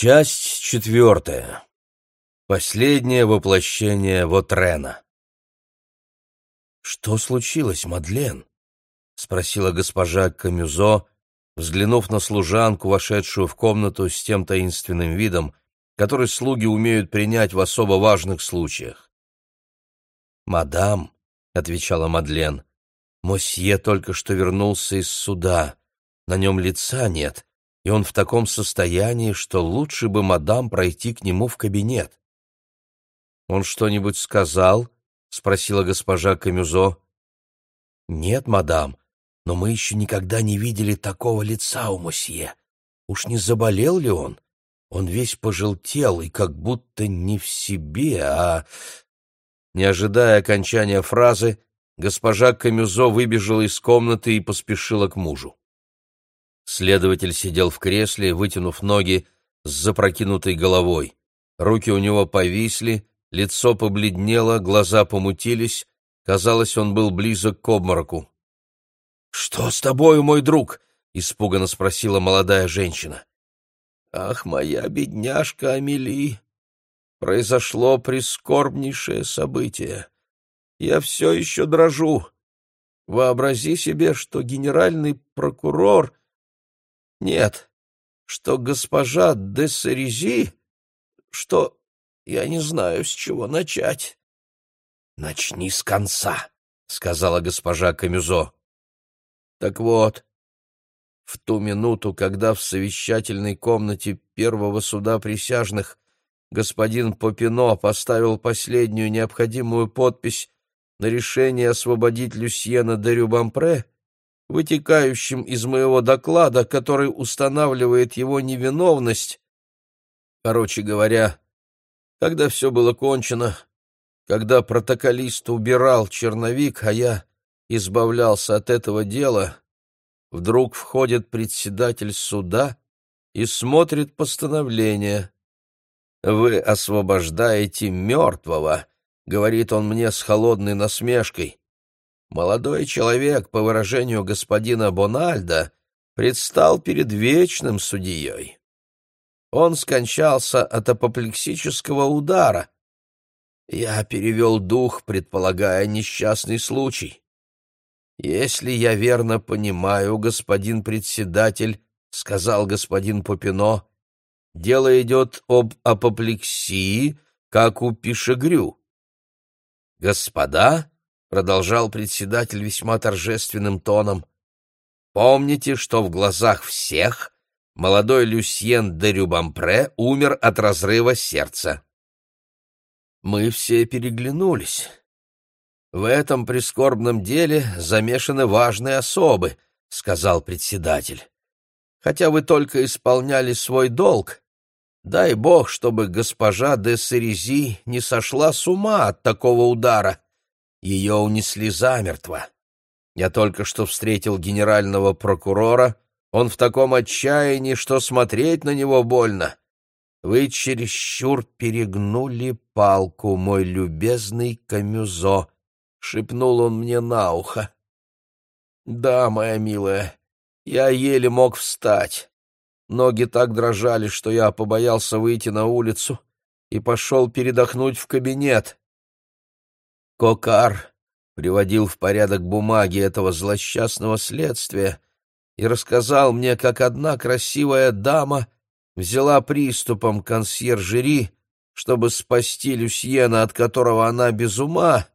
Часть четвертая. Последнее воплощение Вотрена. «Что случилось, Мадлен?» — спросила госпожа Камюзо, взглянув на служанку, вошедшую в комнату с тем таинственным видом, который слуги умеют принять в особо важных случаях. «Мадам», — отвечала Мадлен, — «мосье только что вернулся из суда. На нем лица нет, и он в таком состоянии, что лучше бы мадам пройти к нему в кабинет. «Он что-нибудь сказал?» — спросила госпожа Камюзо. «Нет, мадам, но мы еще никогда не видели такого лица у мосье. Уж не заболел ли он? Он весь пожелтел и как будто не в себе, а...» Не ожидая окончания фразы, госпожа Камюзо выбежала из комнаты и поспешила к мужу. Следователь сидел в кресле, вытянув ноги с запрокинутой головой. Руки у него повисли, лицо побледнело, глаза помутились. Казалось, он был близок к обмороку. «Что с тобою, мой друг?» — испуганно спросила молодая женщина. «Ах, моя бедняжка Амели! Произошло прискорбнейшее событие. Я все еще дрожу. Вообрази себе, что генеральный прокурор нет, что госпожа де Сарези, что... Я не знаю, с чего начать. — Начни с конца, — сказала госпожа Камюзо. — Так вот, в ту минуту, когда в совещательной комнате первого суда присяжных господин Попино поставил последнюю необходимую подпись на решение освободить Люсьена де Рюбампре, вытекающим из моего доклада, который устанавливает его невиновность. Короче говоря, когда все было кончено, когда протоколист убирал черновик, а я избавлялся от этого дела, вдруг входит председатель суда и смотрит постановление. «Вы освобождаете мертвого», — говорит он мне с холодной насмешкой. Молодой человек, по выражению господина Бональда, предстал перед вечным судьей. Он скончался от апоплексического удара. Я перевел дух, предполагая несчастный случай. «Если я верно понимаю, господин председатель, — сказал господин Попино, — дело идет об апоплексии, как у Пишегрю. Господа, — продолжал председатель весьма торжественным тоном, — «помните, что в глазах всех молодой Люсьен де Рюбампре умер от разрыва сердца». Мы все переглянулись. «В этом прискорбном деле замешаны важные особы», — сказал председатель. «Хотя вы только исполняли свой долг, дай бог, чтобы госпожа де Серези не сошла с ума от такого удара». Ее унесли замертво. Я только что встретил генерального прокурора. Он в таком отчаянии, что смотреть на него больно. Вы чересчур перегнули палку, мой любезный Камюзо, — шепнул он мне на ухо. Да, моя милая, я еле мог встать. Ноги так дрожали, что я побоялся выйти на улицу и пошел передохнуть в кабинет. Кокар приводил в порядок бумаги этого злосчастного следствия и рассказал мне, как одна красивая дама взяла приступом консьержери, чтобы спасти Люсьена, от которого она без ума,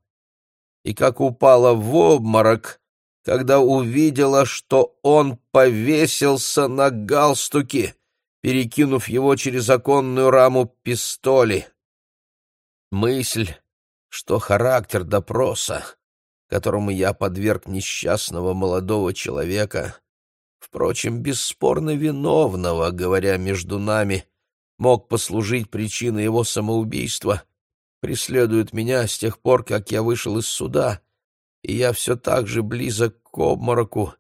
и как упала в обморок, когда увидела, что он повесился на галстуке, перекинув его через оконную раму пистоли. Мысль что характер допроса, которому я подверг несчастного молодого человека, впрочем, бесспорно виновного, говоря между нами, мог послужить причиной его самоубийства, преследует меня с тех пор, как я вышел из суда, и я все так же близок к обмороку.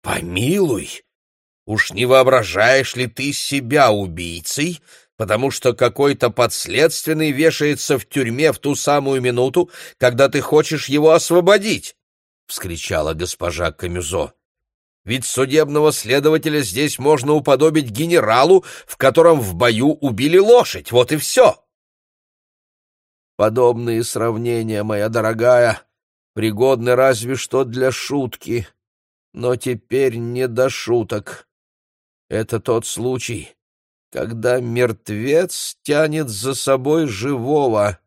«Помилуй! Уж не воображаешь ли ты себя убийцей, потому что какой-то подследственный вешается в тюрьме в ту самую минуту, когда ты хочешь его освободить!» — вскричала госпожа Камюзо. ведь судебного следователя здесь можно уподобить генералу, в котором в бою убили лошадь, вот и все. Подобные сравнения, моя дорогая, пригодны разве что для шутки, но теперь не до шуток. Это тот случай, когда мертвец тянет за собой живого.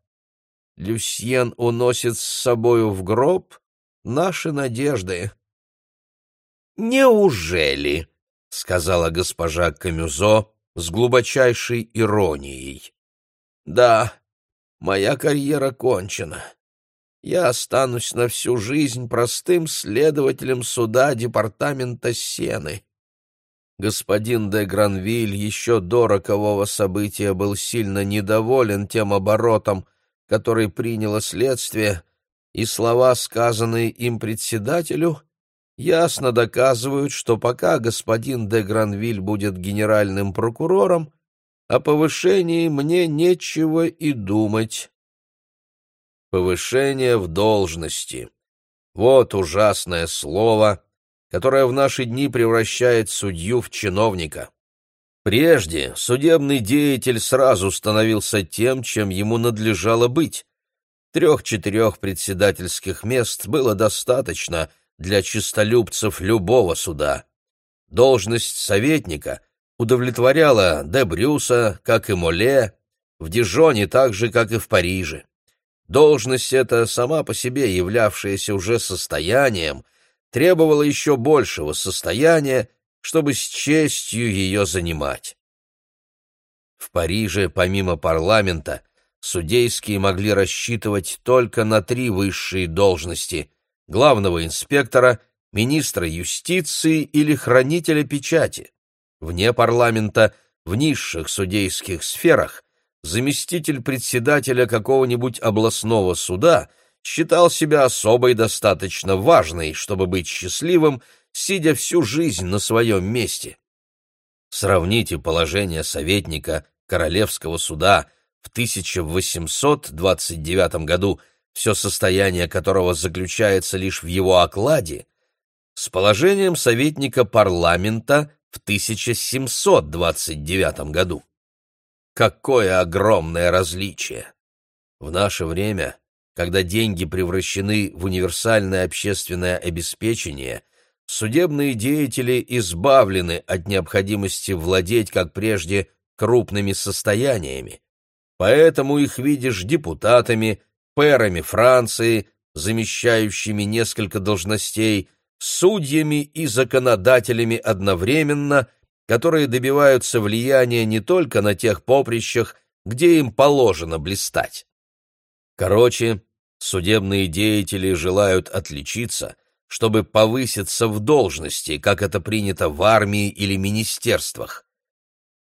Люсьен уносит с собою в гроб наши надежды. «Неужели?» — сказала госпожа Камюзо с глубочайшей иронией. «Да, моя карьера кончена. Я останусь на всю жизнь простым следователем суда департамента Сены. Господин де Гранвиль еще до рокового события был сильно недоволен тем оборотом, который приняло следствие, и слова, сказанные им председателю, ясно доказывают, что пока господин де Гранвиль будет генеральным прокурором, о повышении мне нечего и думать. Повышение в должности. Вот ужасное слово, которое в наши дни превращает судью в чиновника. Прежде судебный деятель сразу становился тем, чем ему надлежало быть. Трех-четырех председательских мест было достаточно для честолюбцев любого суда. Должность советника удовлетворяла де Брюса, как и Моле, в Дижоне так же, как и в Париже. Должность эта, сама по себе являвшаяся уже состоянием, требовала еще большего состояния, чтобы с честью ее занимать. В Париже, помимо парламента, судейские могли рассчитывать только на три высшие должности — главного инспектора, министра юстиции или хранителя печати. Вне парламента, в низших судейских сферах, заместитель председателя какого-нибудь областного суда считал себя особой достаточно важной, чтобы быть счастливым, сидя всю жизнь на своем месте. Сравните положение советника Королевского суда в 1829 году, все состояние которого заключается лишь в его окладе, с положением советника парламента в 1729 году. Какое огромное различие! В наше время, когда деньги превращены в универсальное общественное обеспечение, судебные деятели избавлены от необходимости владеть, как прежде, крупными состояниями. Поэтому их видишь депутатами, пэрами Франции, замещающими несколько должностей, судьями и законодателями одновременно которые добиваются влияния не только на тех поприщах, где им положено блистать. Короче, судебные деятели желают отличиться, чтобы повыситься в должности, как это принято в армии или министерствах.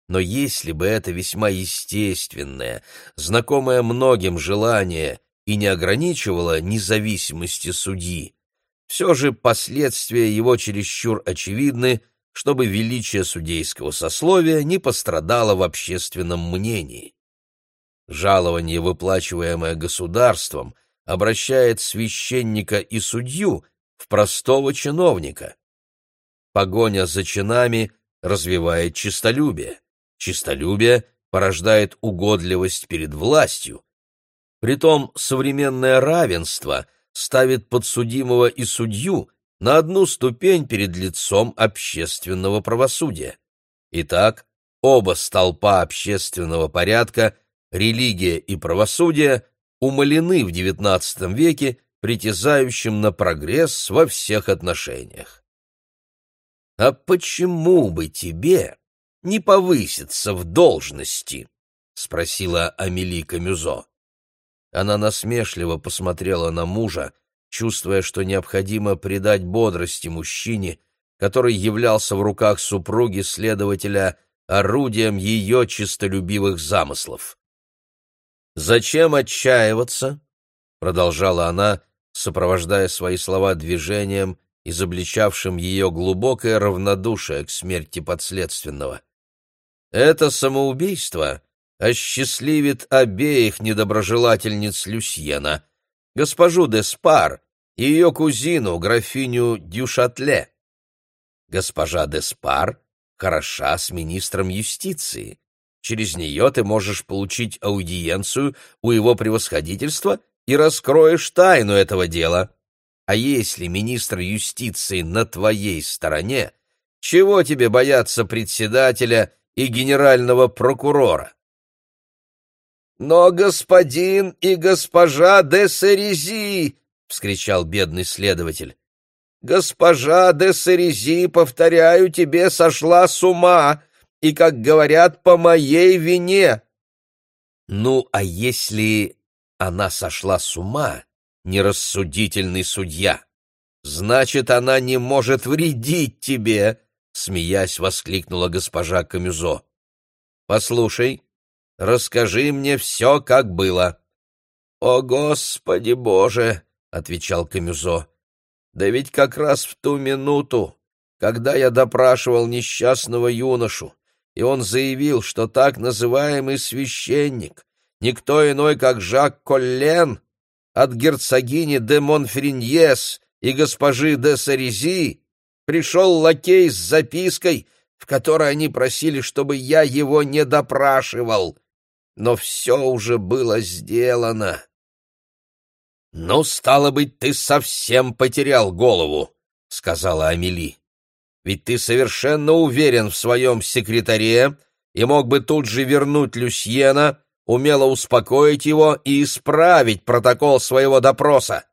Но если бы это весьма естественное, знакомое многим желание и не ограничивало независимости судьи, все же последствия его чересчур очевидны – чтобы величие судейского сословия не пострадало в общественном мнении. Жалование, выплачиваемое государством, обращает священника и судью в простого чиновника. Погоня за чинами развивает честолюбие. Честолюбие порождает угодливость перед властью. Притом современное равенство ставит подсудимого и судью на одну ступень перед лицом общественного правосудия. Итак, оба столпа общественного порядка, религия и правосудие, умалены в XIX веке притязающим на прогресс во всех отношениях. «А почему бы тебе не повыситься в должности?» — спросила Амели Камюзо. Она насмешливо посмотрела на мужа, чувствуя, что необходимо придать бодрости мужчине, который являлся в руках супруги следователя орудием ее чистолюбивых замыслов. «Зачем отчаиваться?» — продолжала она, сопровождая свои слова движением, изобличавшим ее глубокое равнодушие к смерти подследственного. «Это самоубийство осчастливит обеих недоброжелательниц Люсьена, госпожу де Спар и ее кузину, графиню Дюшатле. Госпожа Деспар хороша с министром юстиции. Через нее ты можешь получить аудиенцию у его превосходительства и раскроешь тайну этого дела. А если министр юстиции на твоей стороне, чего тебе бояться председателя и генерального прокурора? «Но господин и госпожа де Серези!» — вскричал бедный следователь. «Госпожа де Серези, повторяю тебе, сошла с ума, и, как говорят, по моей вине». «Ну, а если она сошла с ума, нерассудительный судья, значит, она не может вредить тебе», — смеясь воскликнула госпожа Камюзо. «Послушай, расскажи мне все, как было». «О, Господи Боже!» — отвечал Камюзо. «Да ведь как раз в ту минуту, когда я допрашивал несчастного юношу, и он заявил, что так называемый священник, никто иной, как Жак Коллен, от герцогини де Монфриньес и госпожи де Сарези, пришел лакей с запиской, в которой они просили, чтобы я его не допрашивал. Но все уже было сделано. — Ну, стало быть, ты совсем потерял голову, — сказала Амели. Ведь ты совершенно уверен в своем секретаре и мог бы тут же вернуть Люсьена, умело успокоить его и исправить протокол своего допроса.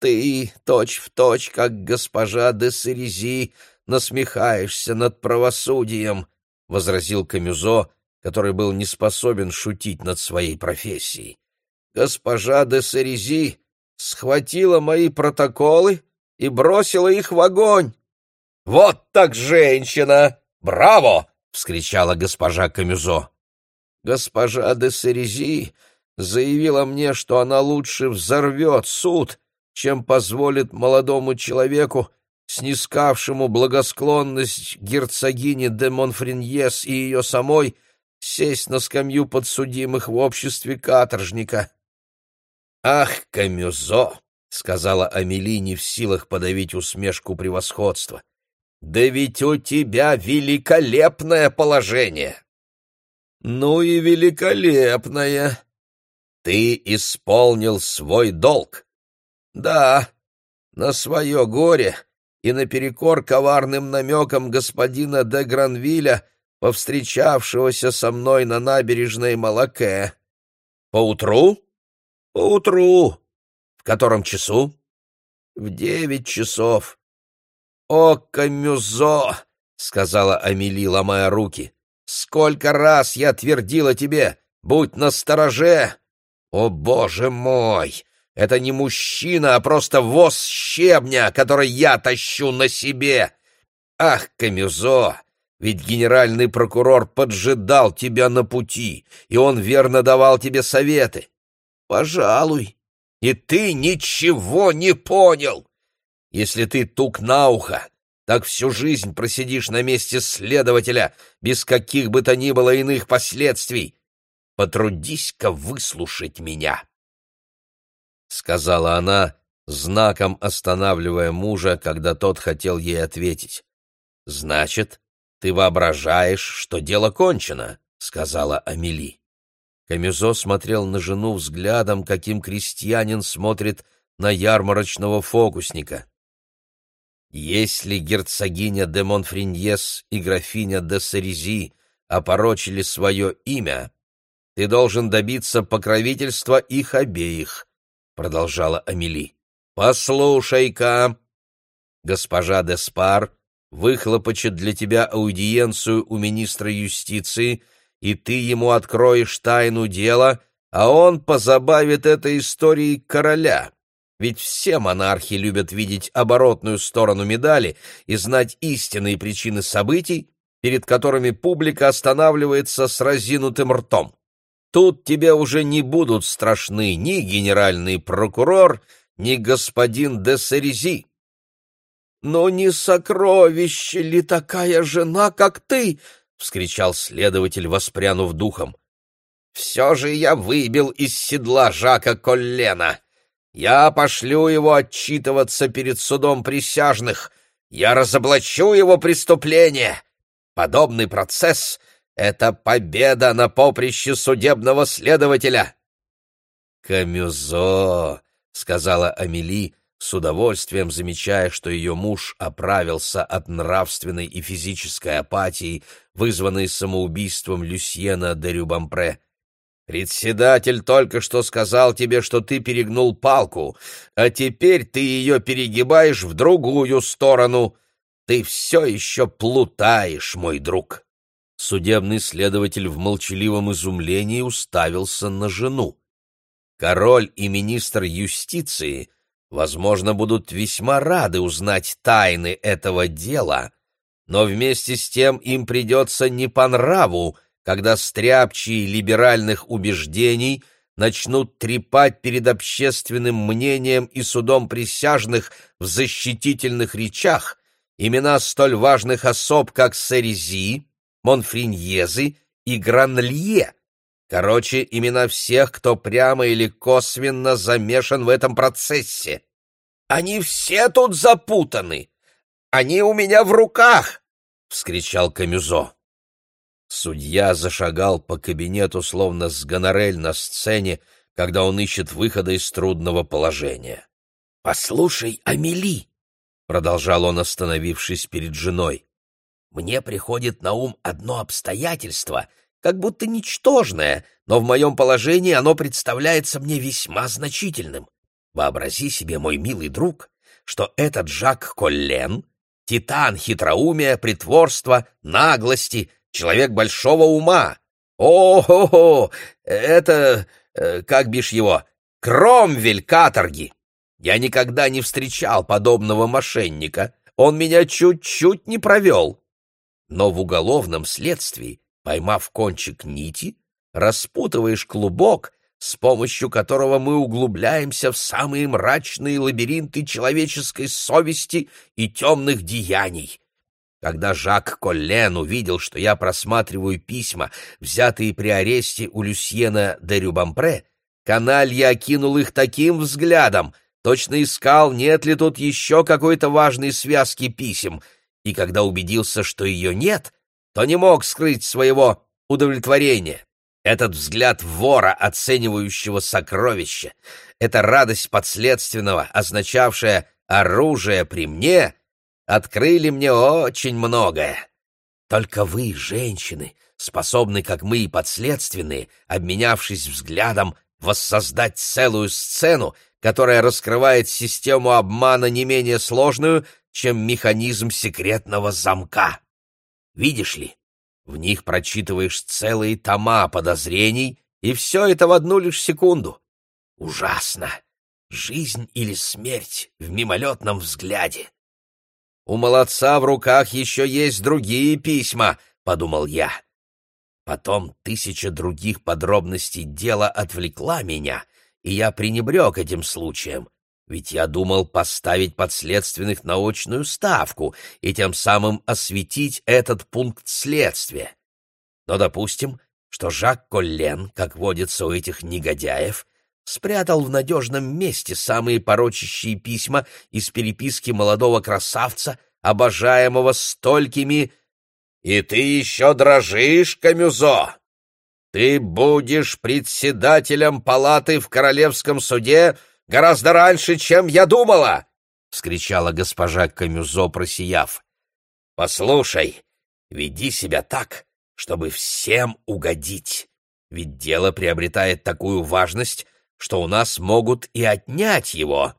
Ты, точь-в-точь, как госпожа де Серези, насмехаешься над правосудием, — возразил Камюзо, который был не способен шутить над своей профессией. Госпожа де Серези схватила мои протоколы и бросила их в огонь. «Вот так женщина! Браво!» — вскричала госпожа Камюзо. «Госпожа де Серези заявила мне, что она лучше взорвет суд, чем позволит молодому человеку, снискавшему благосклонность герцогини де Монфриньес и ее самой, сесть на скамью подсудимых в обществе каторжника». «Ах, Камюзо!» — сказала Амели, не в силах подавить усмешку превосходства. Да ведь у тебя великолепное положение. Ну и великолепное. Ты исполнил свой долг. Да, на свое горе и наперекор коварным намекам господина де Гранвиля, повстречавшегося со мной на набережной Малаке. Поутру? Поутру. В котором часу? В девять часов. «О, Камюзо!» — сказала Амели, ломая руки. «Сколько раз я твердила тебе, будь настороже! О, боже мой! Это не мужчина, а просто воз щебня, который я тащу на себе! Ах, Камюзо! Ведь генеральный прокурор поджидал тебя на пути, и он верно давал тебе советы. Пожалуй. И ты ничего не понял. Если ты тук на ухо, так всю жизнь просидишь на месте следователя, без каких бы то ни было иных последствий. Потрудись-ка выслушать меня!» Сказала она, знаком останавливая мужа, когда тот хотел ей ответить. «Значит, ты воображаешь, что дело кончено», — сказала Амели. Камюзо смотрел на жену взглядом, каким крестьянин смотрит на ярмарочного фокусника. Если герцогиня де Монфриньес и графиня де Сарези опорочили свое имя, ты должен добиться покровительства их обеих, — продолжала Амели. Послушай-ка, госпожа де Спар выхлопочет для тебя аудиенцию у министра юстиции, и ты ему откроешь тайну дела, а он позабавит этой историей короля. Ведь все монархи любят видеть оборотную сторону медали и знать истинные причины событий, перед которыми публика останавливается с разинутым ртом. Тут тебе уже не будут страшны ни генеральный прокурор, ни господин де Серези. «Но не сокровище ли такая жена, как ты?» — вскричал следователь, воспрянув духом. «Все же я выбил из седла Жака Коллена!» Я пошлю его отчитываться перед судом присяжных, Я разоблачу его преступление. Подобный процесс — это победа на поприще судебного следователя. «Камюзо», — сказала Амели, с удовольствием замечая, что ее муж оправился от нравственной и физической апатии, вызванной самоубийством Люсьена де Рюбампре. «Председатель только что сказал тебе, что ты перегнул палку, а теперь ты ее перегибаешь в другую сторону. Ты все еще плутаешь, мой друг». Судебный следователь в молчаливом изумлении уставился на жену. Король и министр юстиции, возможно, будут весьма рады узнать тайны этого дела, но вместе с тем им придется не по нраву, когда стряпчие либеральных убеждений начнут трепать перед общественным мнением и судом присяжных в защитительных речах имена столь важных особ, как Серези, Монфриньезы и Гранлье. Короче, имена всех, кто прямо или косвенно замешан в этом процессе. Они все тут запутаны. Они у меня в руках, — вскричал Камюзо. Судья зашагал по кабинету, словно с гонорель на сцене, когда он ищет выхода из трудного положения. «Послушай, Амели!» — продолжал он, остановившись перед женой. «Мне приходит на ум одно обстоятельство, как будто ничтожное, но в моем положении оно представляется мне весьма значительным. Вообрази себе, мой милый друг, что этот Жак Коллен — титан хитроумия, притворства, наглости, человек большого ума. О-хо-хо! Это, э, как бишь его, Кромвель каторги! Я никогда не встречал подобного мошенника, он меня чуть-чуть не провел. Но в уголовном следствии, поймав кончик нити, распутываешь клубок, с помощью которого мы углубляемся в самые мрачные лабиринты человеческой совести и темных деяний. Когда Жак Коллен увидел, что я просматриваю письма, взятые при аресте у Люсьена де Рюбампре, каналья окинул их таким взглядом, точно искал, нет ли тут еще какой-то важной связки писем, и когда убедился, что ее нет, то не мог скрыть своего удовлетворения. Этот взгляд вора, оценивающего сокровища, эта радость подследственного, означавшая «оружие при мне», открыли мне очень многое. Только вы, женщины, способны, как мы и подследственные, обменявшись взглядом, воссоздать целую сцену, которая раскрывает систему обмана не менее сложную, чем механизм секретного замка. Видишь ли, в них прочитываешь целые тома подозрений, и все это в одну лишь секунду. Ужасно! Жизнь или смерть в мимолетном взгляде. У молодца в руках еще есть другие письма, — подумал я. Потом тысяча других подробностей дела отвлекла меня, и я пренебрег этим случаем, ведь я думал поставить подследственных на очную ставку и тем самым осветить этот пункт следствия. Но допустим, что Жак Коллен, как водится у этих негодяев, спрятал в надежном месте самые порочащие письма из переписки молодого красавца, обожаемого столькими... И ты еще дрожишь, Камюзо! Ты будешь председателем палаты в королевском суде гораздо раньше, чем я думала! — вскричала госпожа Камюзо, просияв. — Послушай, веди себя так, чтобы всем угодить, ведь дело приобретает такую важность, что у нас могут и отнять его.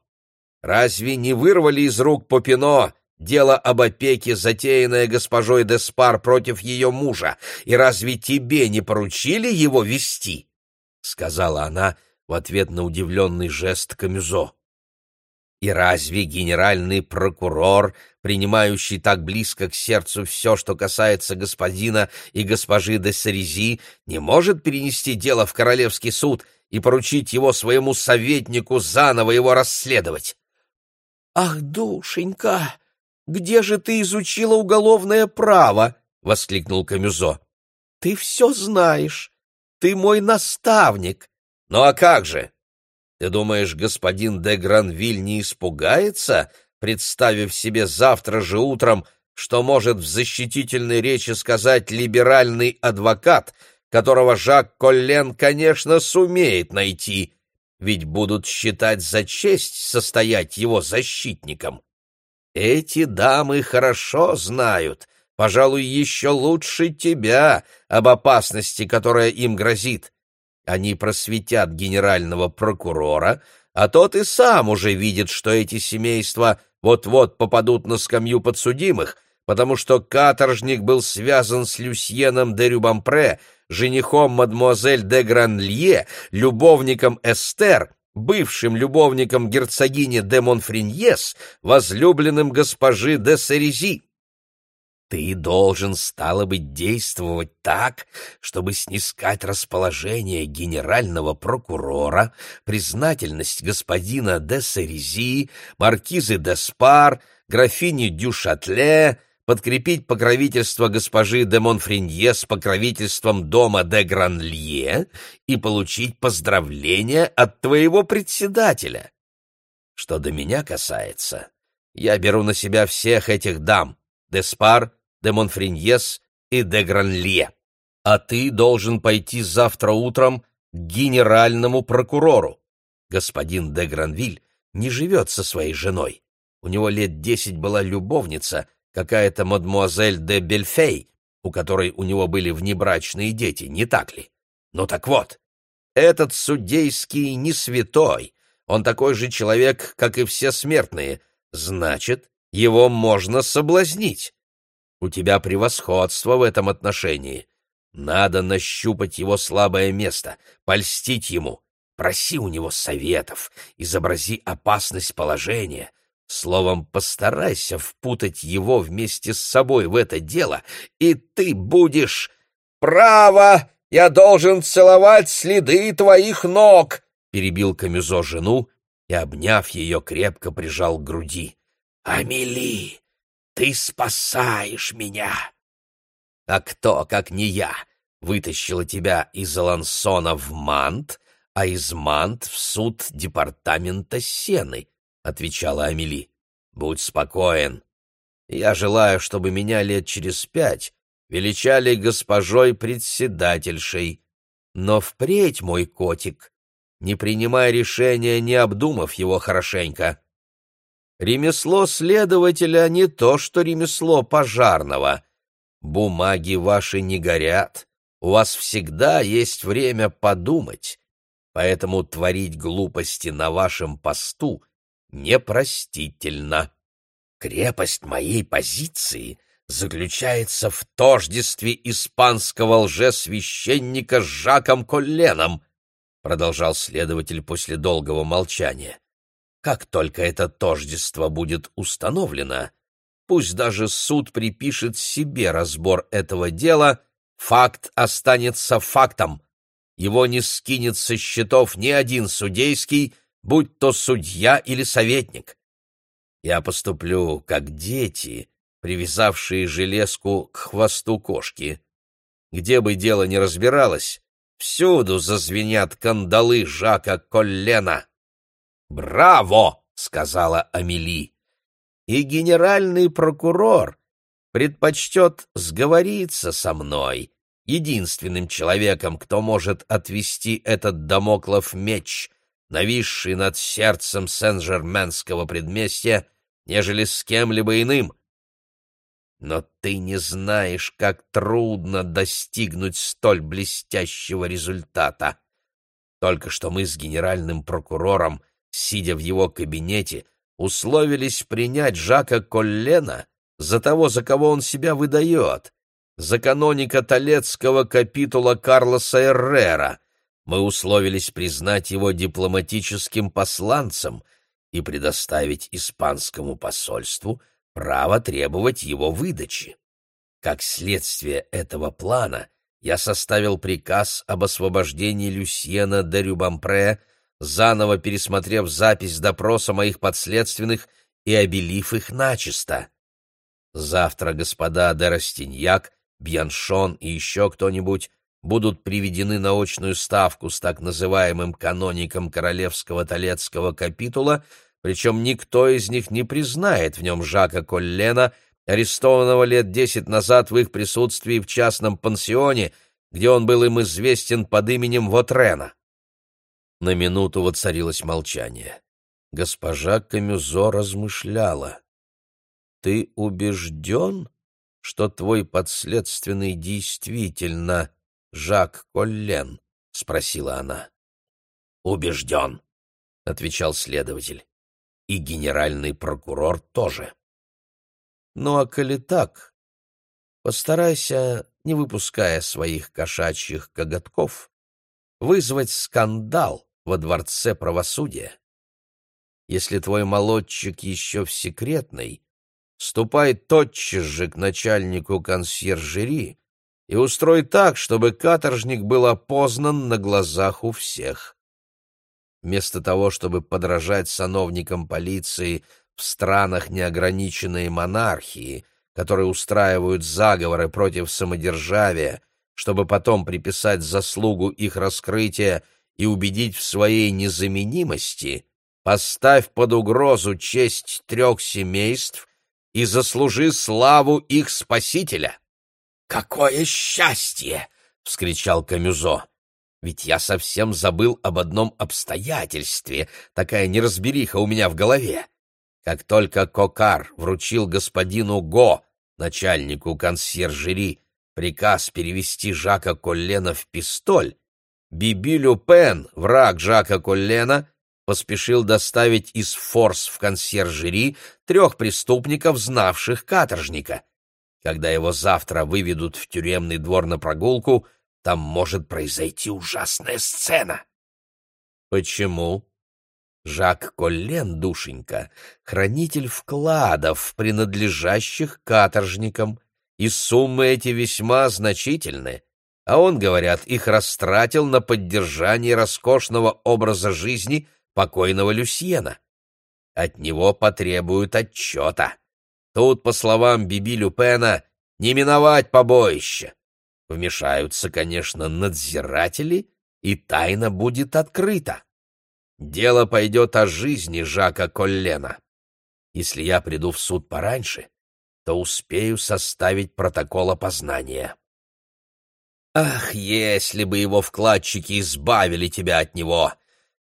Разве не вырвали из рук Попино дело об опеке, затеянное госпожой Деспар против ее мужа, и разве тебе не поручили его вести? — сказала она в ответ на удивленный жест Камюзо. И разве генеральный прокурор, принимающий так близко к сердцу все, что касается господина и госпожи де Сарези, не может перенести дело в королевский суд и поручить его своему советнику заново его расследовать? «Ах, душенька, где же ты изучила уголовное право?» — воскликнул Камюзо. «Ты все знаешь. Ты мой наставник». «Ну а как же? Ты думаешь, господин де Гранвиль не испугается, представив себе завтра же утром, что может в защитительной речи сказать либеральный адвокат, которого Жак Коллен, конечно, сумеет найти, ведь будут считать за честь состоять его защитником. Эти дамы хорошо знают, пожалуй, еще лучше тебя, об опасности, которая им грозит. Они просветят генерального прокурора, а тот и сам уже видит, что эти семейства вот-вот попадут на скамью подсудимых, потому что каторжник был связан с Люсьеном де Рюбампре, женихом мадемуазель де Гранлье, любовником Эстер, бывшим любовником герцогини де Монфриньес, возлюбленным госпожи де Серези. Ты должен, стало быть, действовать так, чтобы снискать расположение генерального прокурора, признательность господина де Серези, маркизы де Спар, графини Дю Шатле, подкрепить покровительство госпожи де Монфринье с покровительством дома де Гранлье и получить поздравления от твоего председателя. Что до меня касается, я беру на себя всех этих дам — де Спар, де Монфриньес и де Гранлье. А ты должен пойти завтра утром к генеральному прокурору. Господин де Гранвиль не живет со своей женой. У него лет десять была любовница — какая-то мадмуазель де Бельфей, у которой у него были внебрачные дети, не так ли? Ну так вот, этот судейский не святой, он такой же человек, как и все смертные, значит, его можно соблазнить. У тебя превосходство в этом отношении. Надо нащупать его слабое место, польстить ему, проси у него советов, изобрази опасность положения, Словом, постарайся впутать его вместе с собой в это дело, и ты будешь... «Право! Я должен целовать следы твоих ног!» — перебил Камюзо жену и, обняв ее, крепко прижал к груди. «Амели, ты спасаешь меня!» «А кто, как не я, вытащила тебя из Алансона в Мант, а из Мант в суд департамента Сены?» Отвечала Амели. Будь спокоен. Я желаю, чтобы меня лет через пять величали госпожой председательшей. Но впредь, мой котик, не принимай решения, не обдумав его хорошенько. Ремесло следователя не то, что ремесло пожарного. Бумаги ваши не горят. У вас всегда есть время подумать. Поэтому творить глупости на вашем посту непростительно. Крепость моей позиции заключается в тождестве испанского лжесвященника с Жаком Колленом, продолжал следователь после долгого молчания. Как только это тождество будет установлено, пусть даже суд припишет себе разбор этого дела, факт останется фактом. Его не скинет со счетов ни один судейский, будь то судья или советник. Я поступлю, как дети, привязавшие железку к хвосту кошки. Где бы дело ни разбиралось, всюду зазвенят кандалы Жака Коллена. «Браво!» — сказала Амели. «И генеральный прокурор предпочтет сговориться со мной, единственным человеком, кто может отвести этот домоклов меч нависший над сердцем Сен-Жерменского предместья, нежели с кем-либо иным. Но ты не знаешь, как трудно достигнуть столь блестящего результата. Только что мы с генеральным прокурором, сидя в его кабинете, условились принять Жака Коллена за того, за кого он себя выдает, за каноника Толецкого капитула Карлоса Эррера — мы условились признать его дипломатическим посланцем и предоставить испанскому посольству право требовать его выдачи. Как следствие этого плана я составил приказ об освобождении Люсьена де Рюбампре, заново пересмотрев запись допроса моих подследственных и обелив их начисто. Завтра господа де Растиньяк, Бьяншон и еще кто-нибудь будут приведены на очную ставку с так называемым каноником королевского Толецкого капитула, причем никто из них не признает в нем Жака Коллена, арестованного лет десять назад в их присутствии в частном пансионе, где он был им известен под именем Вотрена. На минуту воцарилось молчание. Госпожа Камюзо размышляла. «Ты убежден, что твой подследственный действительно Жак Коллен?» — спросила она. «Убежден», — отвечал следователь. «И генеральный прокурор тоже». «Ну а коли так, постарайся, не выпуская своих кошачьих коготков, вызвать скандал во дворце правосудия. Если твой молодчик еще в секретной, ступай тотчас же к начальнику консьержери и устрой так, чтобы каторжник был опознан на глазах у всех. Вместо того, чтобы подражать сановникам полиции в странах неограниченной монархии, которые устраивают заговоры против самодержавия, чтобы потом приписать заслугу их раскрытия и убедить в своей незаменимости, поставь под угрозу честь трех семейств и заслужи славу их спасителя. «Какое счастье!» — вскричал Камюзо. «Ведь я совсем забыл об одном обстоятельстве, такая неразбериха у меня в голове. Как только Кокар вручил господину Го, начальнику консьержери, приказ перевести Жака Коллена в пистоль, Биби Люпен, враг Жака Коллена, поспешил доставить из форс в консьержери трех преступников, знавших каторжника. Когда его завтра выведут в тюремный двор на прогулку, там может произойти ужасная сцена. Почему? Жак Коллен, душенька, хранитель вкладов, принадлежащих каторжникам, и суммы эти весьма значительны а он, говорят, их растратил на поддержание роскошного образа жизни покойного Люсьена. От него потребуют отчета. Тут, по словам Биби Люпена, не миновать побоище. Вмешаются, конечно, надзиратели, и тайна будет открыта. Дело пойдет о жизни Жака Коллена. Если я приду в суд пораньше, то успею составить протокол опознания. Ах, если бы его вкладчики избавили тебя от него!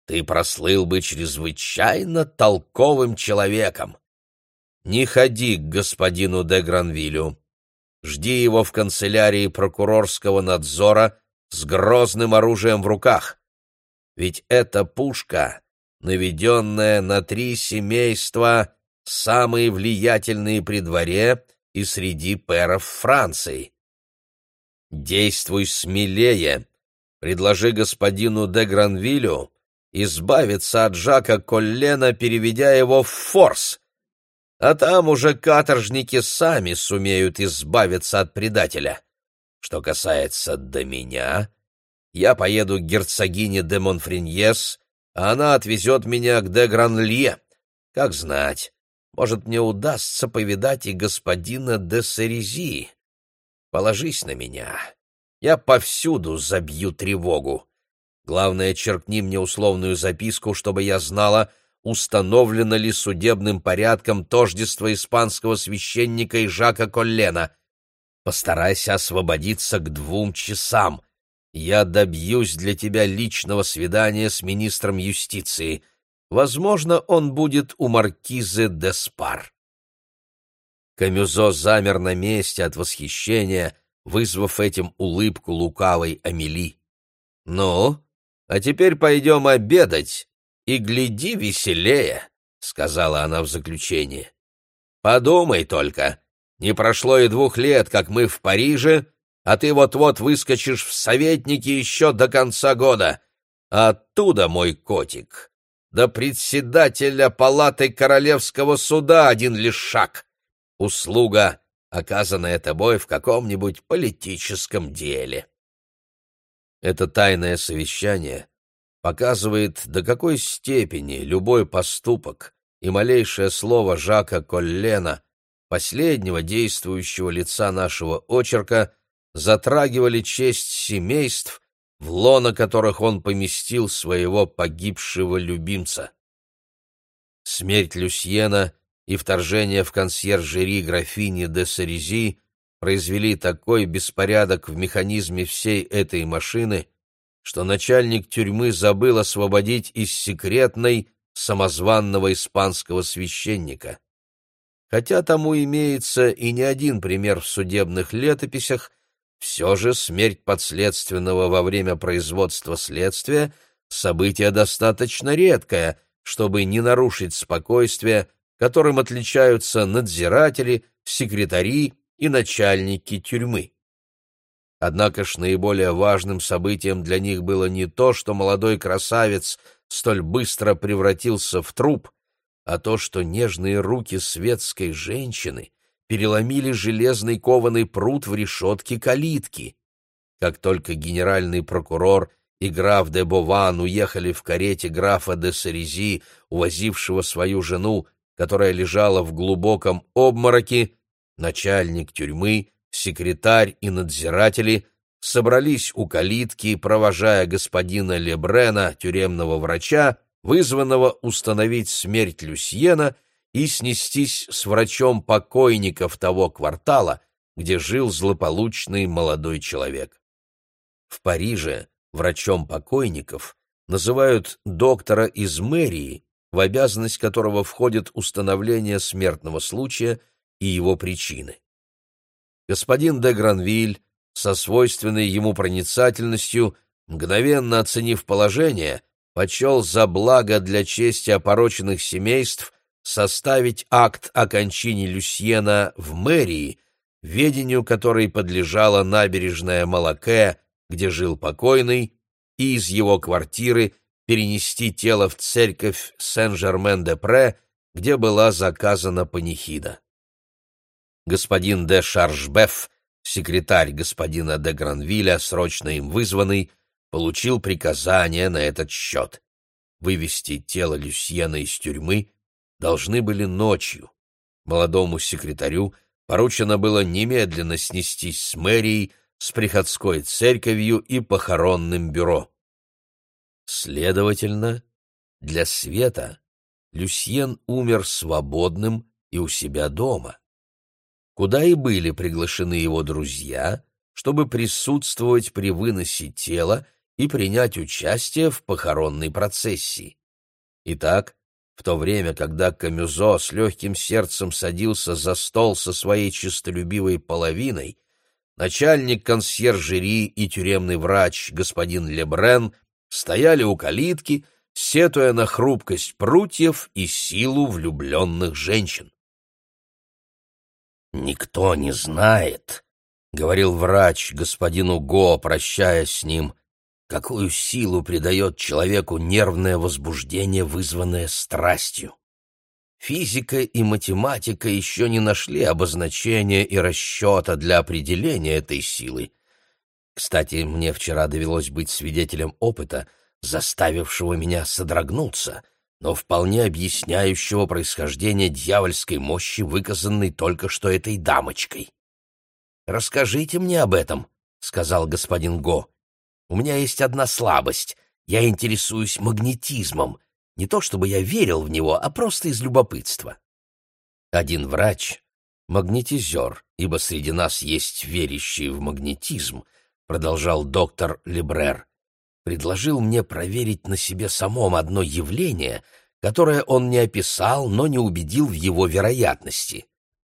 Ты прослыл бы чрезвычайно толковым человеком. Не ходи к господину де Гранвилю. Жди его в канцелярии прокурорского надзора с грозным оружием в руках. Ведь эта пушка, наведенная на три семейства, самые влиятельные при дворе и среди пэров Франции. Действуй смелее. Предложи господину де Гранвилю избавиться от Жака Коллена, переведя его в форс. А там уже каторжники сами сумеют избавиться от предателя. Что касается до меня, я поеду к герцогине де Монфриньес, а она отвезет меня к де Гранлье. Как знать, может, мне удастся повидать и господина де Серези. Положись на меня. Я повсюду забью тревогу. Главное, черкни мне условную записку, чтобы я знала, установлено ли судебным порядком тождество испанского священника и Жака Коллена. Постарайся освободиться к двум часам. Я добьюсь для тебя личного свидания с министром юстиции. Возможно, он будет у маркизы де Спар. Камюзо замер на месте от восхищения, вызвав этим улыбку лукавой Амели. «Ну, а теперь пойдем обедать и гляди веселее», — сказала она в заключение. «Подумай только, не прошло и двух лет, как мы в Париже, а ты вот-вот выскочишь в советники еще до конца года. А оттуда, мой котик, до председателя палаты королевского суда один лишь шаг услуга, оказанная тобой в каком-нибудь политическом деле. Это тайное совещание показывает, до какой степени любой поступок и малейшее слово Жака Коллена, последнего действующего лица нашего очерка, затрагивали честь семейств, в лоно которых он поместил своего погибшего любимца. Смерть Люсьена и вторжение в консьержери графини де Сарези произвели такой беспорядок в механизме всей этой машины, что начальник тюрьмы забыл освободить из секретной самозванного испанского священника. Хотя тому имеется и не один пример в судебных летописях, все же смерть подследственного во время производства следствия — событие достаточно редкое, чтобы не нарушить спокойствие, которым отличаются надзиратели, секретари и начальники тюрьмы. Однако ж наиболее важным событием для них было не то, что молодой красавец столь быстро превратился в труп, а то, что нежные руки светской женщины переломили железный кованый пруд в решетке калитки. Как только генеральный прокурор и граф де Бован уехали в карете графа де Сарези, увозившего свою жену, которая лежала в глубоком обмороке, начальник тюрьмы, секретарь и надзиратели собрались у калитки, провожая господина Лебрена, тюремного врача, вызванного установить смерть Люсьена и снестись с врачом покойников того квартала, где жил злополучный молодой человек. В Париже врачом покойников называют доктора из мэрии, в обязанность которого входит установление смертного случая и его причины. Господин де Гранвиль, со свойственной ему проницательностью, мгновенно оценив положение, почел за благо для чести опороченных семейств составить акт о кончине Люсьена в мэрии, ведению которой подлежала набережная Малаке, где жил покойный, и из его квартиры перенести тело в церковь Сен-Жермен-де-Пре, где была заказана панихида. Господин де Шаржбеф, секретарь господина де Гранвиля, срочно им вызванный, получил приказание на этот счет. Вывести тело Люсьена из тюрьмы должны были ночью. Молодому секретарю поручено было немедленно снестись с мэрией, с приходской церковью и похоронным бюро. Следовательно, для света Люсьен умер свободным и у себя дома, куда и были приглашены его друзья, чтобы присутствовать при выносе тела и принять участие в похоронной процессии. Итак, в то время, когда Камюзо с легким сердцем садился за стол со своей честолюбивой половиной, начальник консьержери и тюремный врач господин Лебрен стояли у калитки, сетуя на хрупкость прутьев и силу влюбленных женщин. «Никто не знает», — говорил врач господину Го, прощаясь с ним, какую силу придает человеку нервное возбуждение, вызванное страстью. Физика и математика еще не нашли обозначения и расчета для определения этой силы. Кстати, мне вчера довелось быть свидетелем опыта, заставившего меня содрогнуться, но вполне объясняющего происхождение дьявольской мощи, выказанной только что этой дамочкой. «Расскажите мне об этом», — сказал господин Го. У меня есть одна слабость. Я интересуюсь магнетизмом. Не то чтобы я верил в него, а просто из любопытства. Один врач, магнетизер, ибо среди нас есть верящие в магнетизм, продолжал доктор Лебрер, предложил мне проверить на себе самом одно явление, которое он не описал, но не убедил в его вероятности.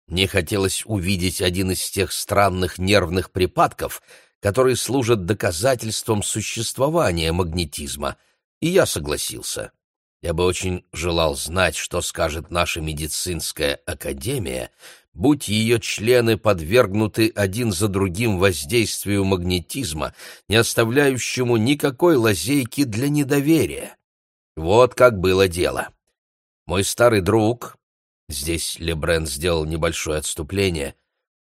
Мне хотелось увидеть один из тех странных нервных припадков, которые служат доказательством существования магнетизма, и я согласился. Я бы очень желал знать, что скажет наша медицинская академия, будь ее члены подвергнуты один за другим воздействию магнетизма, не оставляющему никакой лазейки для недоверия. Вот как было дело. Мой старый друг, здесь Лебрен сделал небольшое отступление,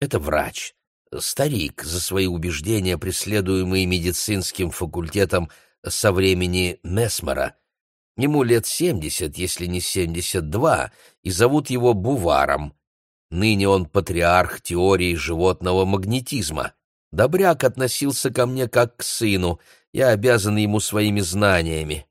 это врач, старик, за свои убеждения, преследуемый медицинским факультетом со времени Месмера. Ему лет семьдесят, если не семьдесят два, и зовут его Буваром. Ныне он патриарх теории животного магнетизма. Добряк относился ко мне как к сыну, я обязан ему своими знаниями.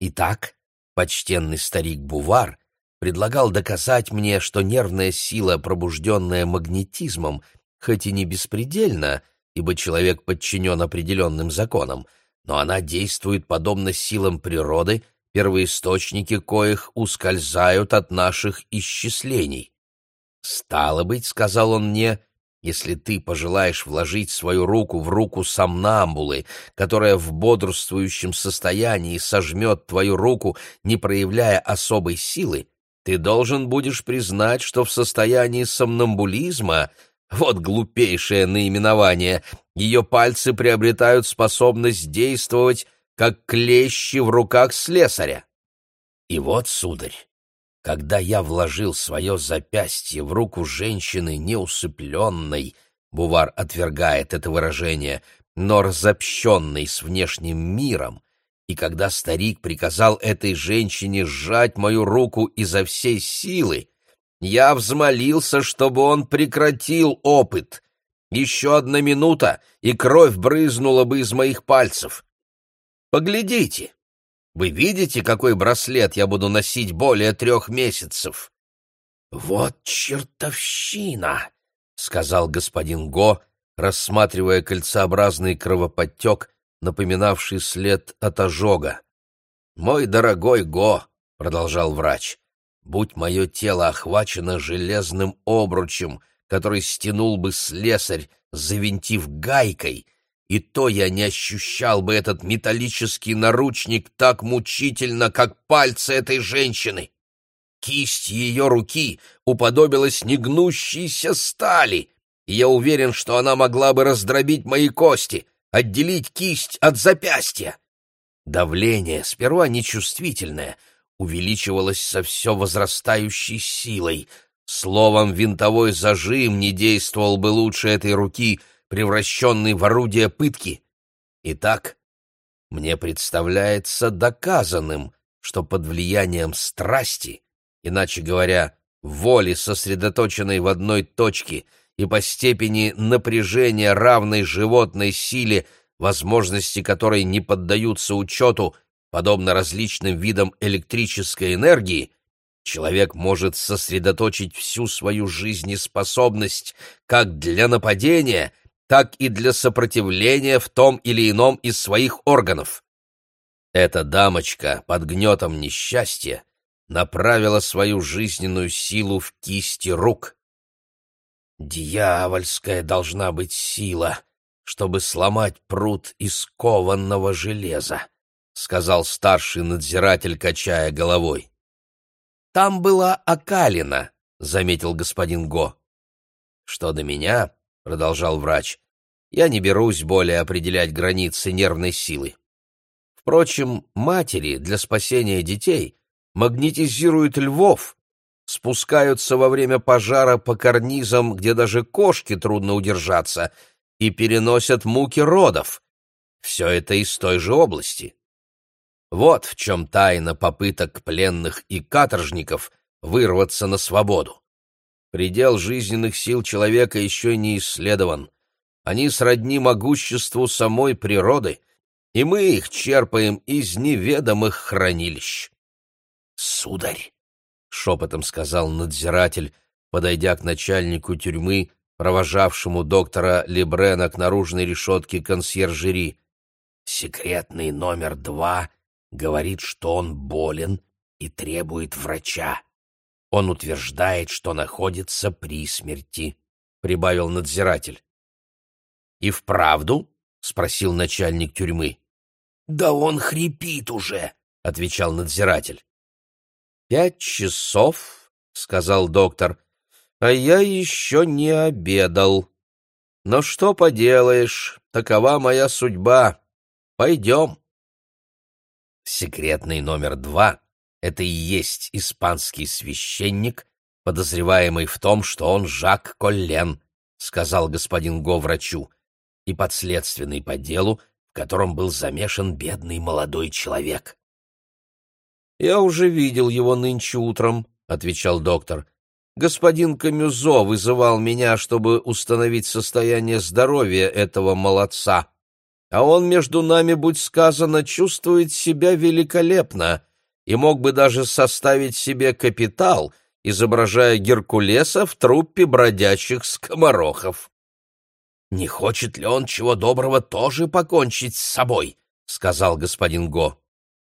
Итак, Почтенный старик Бувар предлагал доказать мне, что нервная сила, пробужденная магнетизмом, хоть и не беспредельна, ибо человек подчинен определенным законам, но она действует подобно силам природы, первоисточники коих ускользают от наших исчислений. «Стало быть, — сказал он мне, — если ты пожелаешь вложить свою руку в руку сомнамбулы, которая в бодрствующем состоянии сожмет твою руку, не проявляя особой силы, ты должен будешь признать, что в состоянии сомнамбулизма вот глупейшее наименование. Ее пальцы приобретают способность действовать, как клещи в руках слесаря. И вот, сударь, когда я вложил свое запястье в руку женщины неусыпленной, Бувар отвергает это выражение, но разобщенной с внешним миром, и когда старик приказал этой женщине сжать мою руку изо всей силы, я взмолился, чтобы он прекратил опыт. Еще одна минута, и кровь брызнула бы из моих пальцев. Поглядите. Вы видите, какой браслет я буду носить более трех месяцев? Вот чертовщина, сказал господин Го, рассматривая кольцеобразный кровоподтек, напоминавший след от ожога. Мой дорогой Го, продолжал врач, Будь мое тело охвачено железным обручем, который стянул бы слесарь, завинтив гайкой, и то я не ощущал бы этот металлический наручник так мучительно, как пальцы этой женщины. Кисть ее руки уподобилась негнущейся стали, и я уверен, что она могла бы раздробить мои кости, отделить кисть от запястья. Давление, сперва нечувствительное — увеличивалось со все возрастающей силой. Словом, винтовой зажим не действовал бы лучше этой руки, превращенной в орудие пытки. Итак, мне представляется доказанным, что под влиянием страсти, иначе говоря, воли, сосредоточенной в одной точке, и по степени напряжения равной животной силе, возможности которой не поддаются учету, подобно различным видам электрической энергии, человек может сосредоточить всю свою жизнеспособность как для нападения, так и для сопротивления в том или ином из своих органов. Эта дамочка под гнетом несчастья направила свою жизненную силу в кисти рук. Дьявольская должна быть сила, чтобы сломать пруд из кованного железа. — сказал старший надзиратель, качая головой. «Там была окалина», — заметил господин Го. «Что до меня», — продолжал врач, — «я не берусь более определять границы нервной силы. Впрочем, матери для спасения детей магнетизируют львов, спускаются во время пожара по карнизам, где даже кошке трудно удержаться, и переносят муки родов. Все это из той же области. Вот в чем тайна попыток пленных и каторжников вырваться на свободу. Предел жизненных сил человека еще не исследован. Они сродни могуществу самой природы, и мы их черпаем из неведомых хранилищ. «Сударь!» — шепотом сказал надзиратель, подойдя к начальнику тюрьмы, провожавшему доктора Лебрена к наружной решетке консьержери. «Секретный номер два говорит, что он болен и требует врача. Он утверждает, что находится при смерти, — прибавил надзиратель. — И вправду? — спросил начальник тюрьмы. — Да он хрипит уже, — отвечал надзиратель. — Пять часов, — сказал доктор, — а я еще не обедал. Но что поделаешь, такова моя судьба. Пойдем. Секретный номер два — это и есть испанский священник, подозреваемый в том, что он Жак Коллен, — сказал господин Го врачу, и подследственный по делу, в котором был замешан бедный молодой человек. «Я уже видел его нынче утром», — отвечал доктор. «Господин Камюзо вызывал меня, чтобы установить состояние здоровья этого молодца» а он между нами, будь сказано, чувствует себя великолепно. И мог бы даже составить себе капитал, изображая Геркулеса в труппе бродячих скоморохов. «Не хочет ли он чего доброго тоже покончить с собой?» — сказал господин Го.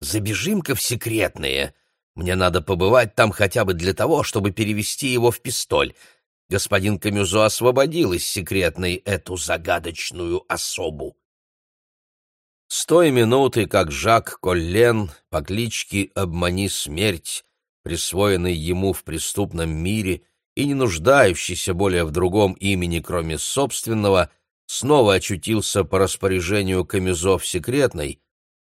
«Забежим-ка в секретные. Мне надо побывать там хотя бы для того, чтобы перевести его в пистоль. Господин Камюзо освободил из секретной эту загадочную особу». С той минуты, как Жак Коллен по кличке «Обмани смерть», присвоенный ему в преступном мире и не нуждающийся более в другом имени, кроме собственного, снова очутился по распоряжению Камюзо в секретной,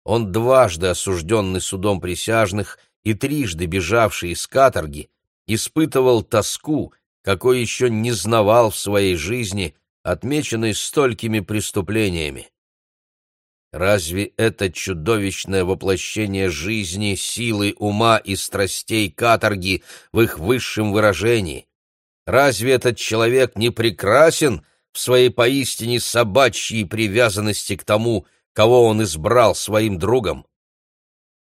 он дважды осужденный судом присяжных и трижды бежавший из каторги, испытывал тоску, какой еще не знавал в своей жизни, отмеченной столькими преступлениями. Разве это чудовищное воплощение жизни, силы ума и страстей каторги в их высшем выражении? Разве этот человек не прекрасен в своей поистине собачьей привязанности к тому, кого он избрал своим другом?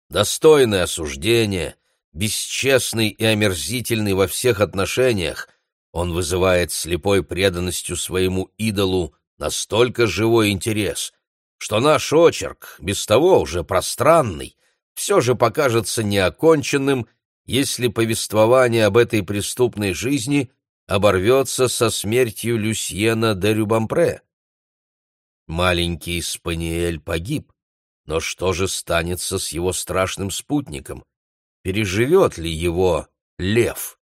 Достойное осуждение, бесчестный и омерзительный во всех отношениях, он вызывает слепой преданностью своему идолу настолько живой интерес — что наш очерк, без того уже пространный, все же покажется неоконченным, если повествование об этой преступной жизни оборвется со смертью Люсьена де Рюбампре. Маленький Спаниель погиб, но что же станется с его страшным спутником? Переживет ли его лев?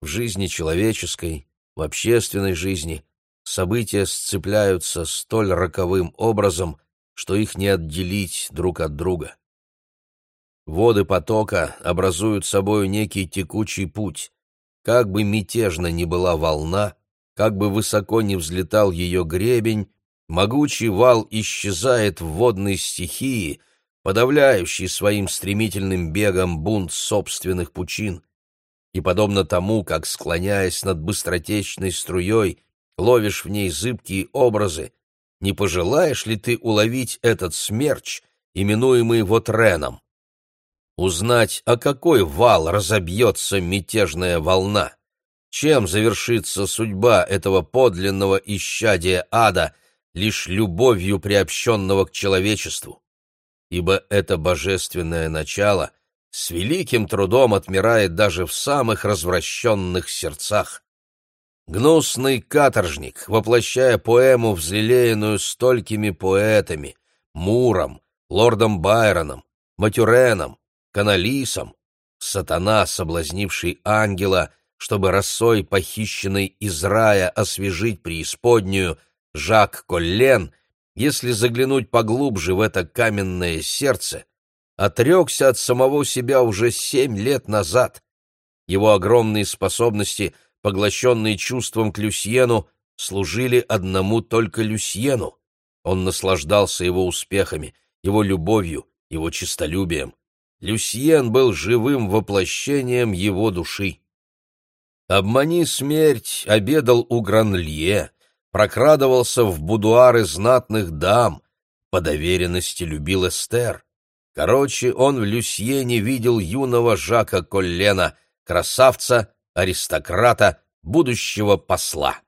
В жизни человеческой, в общественной жизни события сцепляются столь роковым образом, что их не отделить друг от друга. Воды потока образуют собою некий текучий путь. Как бы мятежно ни была волна, как бы высоко ни взлетал ее гребень, могучий вал исчезает в водной стихии, подавляющий своим стремительным бегом бунт собственных пучин. И подобно тому, как, склоняясь над быстротечной струей, ловишь в ней зыбкие образы, не пожелаешь ли ты уловить этот смерч, именуемый Вотреном? Узнать, о какой вал разобьется мятежная волна? Чем завершится судьба этого подлинного исчадия ада, лишь любовью приобщенного к человечеству? Ибо это божественное начало с великим трудом отмирает даже в самых развращенных сердцах. Гнусный каторжник, воплощая поэму, взлелеянную столькими поэтами, Муром, лордом Байроном, Матюреном, Каналисом, сатана, соблазнивший ангела, чтобы росой, похищенной из рая, освежить преисподнюю, Жак Коллен, если заглянуть поглубже в это каменное сердце, отрекся от самого себя уже семь лет назад. Его огромные способности — поглощенные чувством к Люсьену, служили одному только Люсьену. Он наслаждался его успехами, его любовью, его честолюбием. Люсьен был живым воплощением его души. «Обмани смерть» обедал у Гранлье, прокрадывался в будуары знатных дам, по доверенности любил Эстер. Короче, он в Люсьене видел юного Жака Коллена, красавца, аристократа, будущего посла.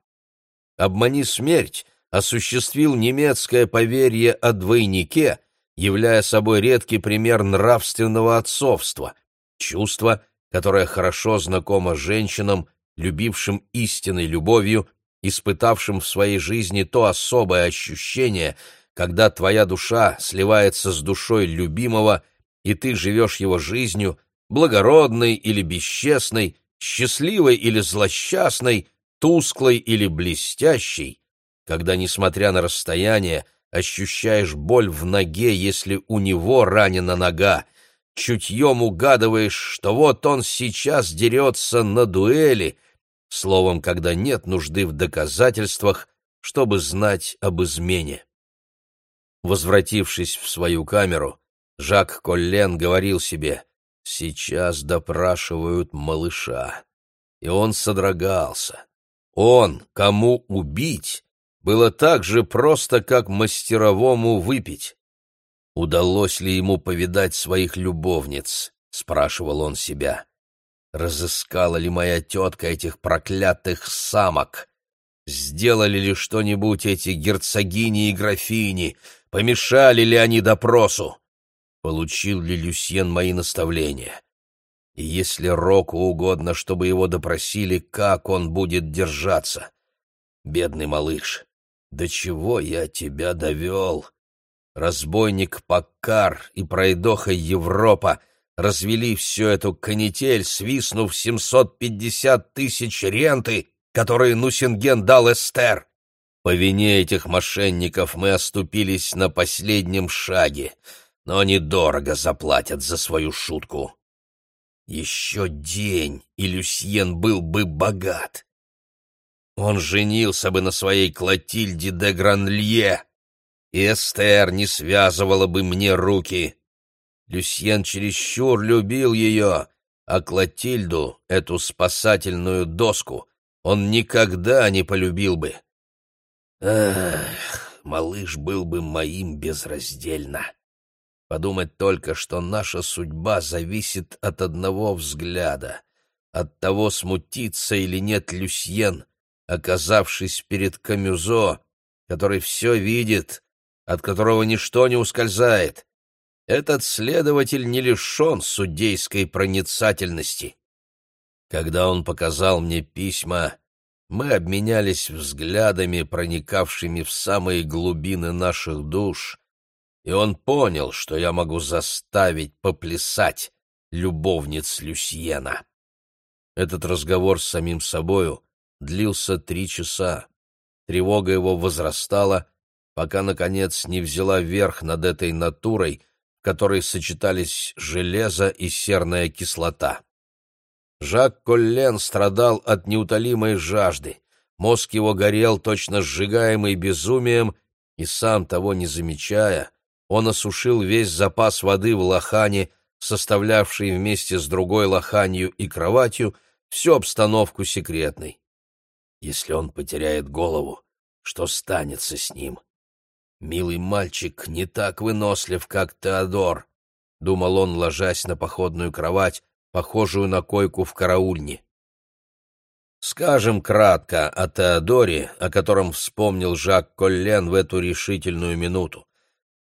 «Обмани смерть» осуществил немецкое поверье о двойнике, являя собой редкий пример нравственного отцовства, чувство, которое хорошо знакомо женщинам, любившим истинной любовью, испытавшим в своей жизни то особое ощущение, когда твоя душа сливается с душой любимого, и ты живешь его жизнью, благородной или бесчестной, счастливой или злосчастной, тусклой или блестящей, когда, несмотря на расстояние, ощущаешь боль в ноге, если у него ранена нога, чутьем угадываешь, что вот он сейчас дерется на дуэли, словом, когда нет нужды в доказательствах, чтобы знать об измене. Возвратившись в свою камеру, Жак Коллен говорил себе Сейчас допрашивают малыша. И он содрогался. Он, кому убить, было так же просто, как мастеровому выпить. Удалось ли ему повидать своих любовниц? — спрашивал он себя. Разыскала ли моя тетка этих проклятых самок? Сделали ли что-нибудь эти герцогини и графини? Помешали ли они допросу? Получил ли Люсьен мои наставления? И если Року угодно, чтобы его допросили, как он будет держаться? Бедный малыш, до чего я тебя довел? Разбойник Паккар и пройдоха Европа развели всю эту канитель, свистнув 750 тысяч ренты, которые Нусинген дал Эстер. По вине этих мошенников мы оступились на последнем шаге, но они дорого заплатят за свою шутку. Еще день, и Люсьен был бы богат. Он женился бы на своей Клотильде де Гранлье, и Эстер не связывала бы мне руки. Люсьен чересчур любил ее, а Клотильду, эту спасательную доску, он никогда не полюбил бы. Эх, малыш был бы моим безраздельно. Подумать только, что наша судьба зависит от одного взгляда, от того, смутится или нет Люсьен, оказавшись перед Камюзо, который все видит, от которого ничто не ускользает. Этот следователь не лишен судейской проницательности. Когда он показал мне письма, мы обменялись взглядами, проникавшими в самые глубины наших душ, и он понял, что я могу заставить поплясать любовниц Люсьена. Этот разговор с самим собою длился три часа. Тревога его возрастала, пока, наконец, не взяла верх над этой натурой, в которой сочетались железо и серная кислота. Жак Коллен страдал от неутолимой жажды, мозг его горел, точно сжигаемый безумием, и сам того не замечая, он осушил весь запас воды в лохане, составлявший вместе с другой лоханью и кроватью всю обстановку секретной. Если он потеряет голову, что станется с ним? Милый мальчик не так вынослив, как Теодор, — думал он, ложась на походную кровать, похожую на койку в караульне. Скажем кратко о Теодоре, о котором вспомнил Жак Коллен в эту решительную минуту.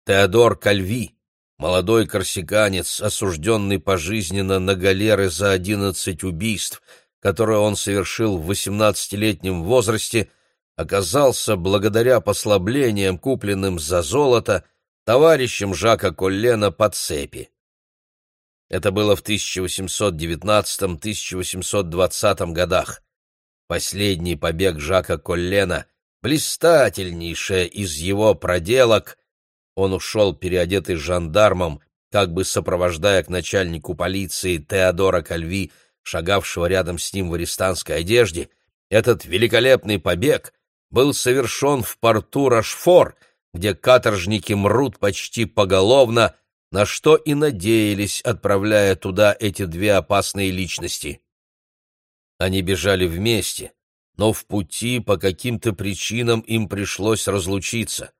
Теодор Кальви, молодой корсиканец, осужденный пожизненно на галеры за одиннадцать убийств, которые он совершил в восемнадцатилетнем возрасте, оказался, благодаря послаблениям, купленным за золото, товарищем Жака Коллена по цепи. Это было в 1819-1820 годах. Последний побег Жака Коллена, блистательнейшая из его проделок, он ушел переодетый жандармом, как бы сопровождая к начальнику полиции Теодора Кальви, шагавшего рядом с ним в арестантской одежде, этот великолепный побег был совершен в порту Рашфор, где каторжники мрут почти поголовно, на что и надеялись, отправляя туда эти две опасные личности. Они бежали вместе, но в пути по каким-то причинам им пришлось разлучиться.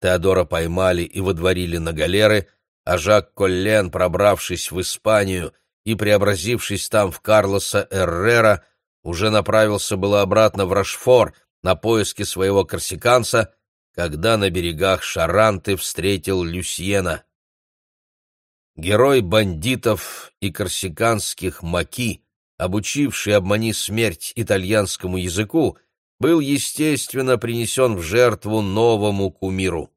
Теодора поймали и водворили на галеры, а Жак Коллен, пробравшись в Испанию и преобразившись там в Карлоса Эррера, уже направился было обратно в Рашфор на поиски своего корсиканца, когда на берегах Шаранты встретил Люсьена. Герой бандитов и корсиканских маки, обучивший обмани смерть итальянскому языку, был, естественно, принесен в жертву новому кумиру.